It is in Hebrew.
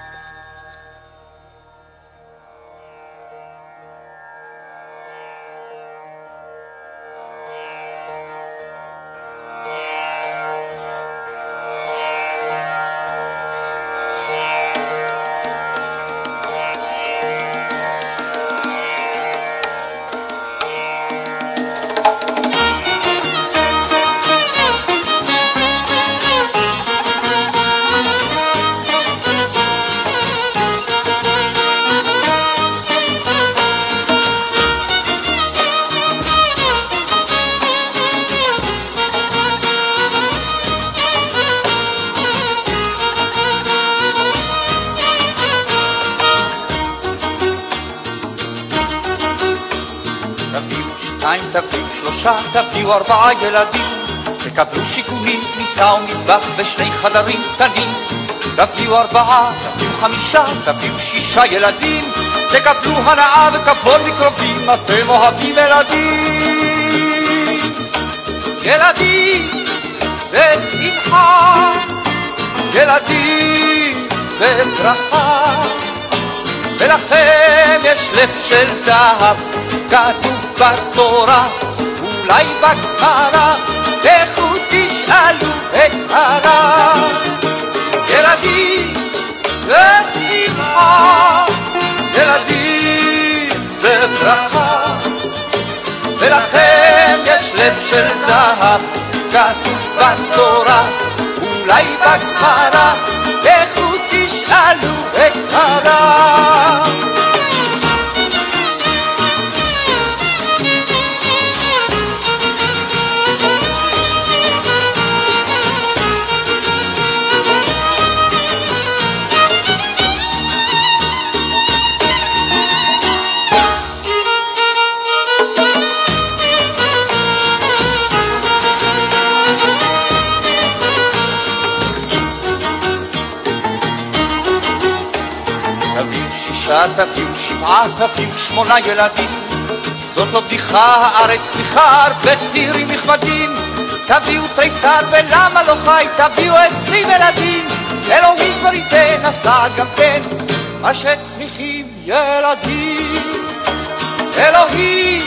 you שניים תביאו, שלושה תביאו, ארבעה ילדים. תקבלו שיכונים, כניסה ומטבח ושני חדרים קטנים. תביאו ארבעה, תביאו חמישה, תביאו שישה ילדים. תקבלו הנאה וכבוד מקרובים, אתם אוהבים ילדים. ילדים זה שמחה. ילדים זה ברכה. ולכם יש לב של זהב כתוב בתורה, אולי בגמרא, לכו תשאלו הרב. ילדים זה שמחה, ילדים זה ברכה, ולכם יש לב של זהב, כתוב בתורה, אולי בגמרא, לכו תשאלו את שישה תביאו, שבעה תביאו, שמונה ילדים. זאת לא בדיחה, הארץ צריכה הרבה צעירים נכבדים תביאו תריסר ולמה לא חי, תביאו עשרים ילדים. אלוהים כבר ייתן, עשה גם תן מה שצריכים ילדים. אלוהים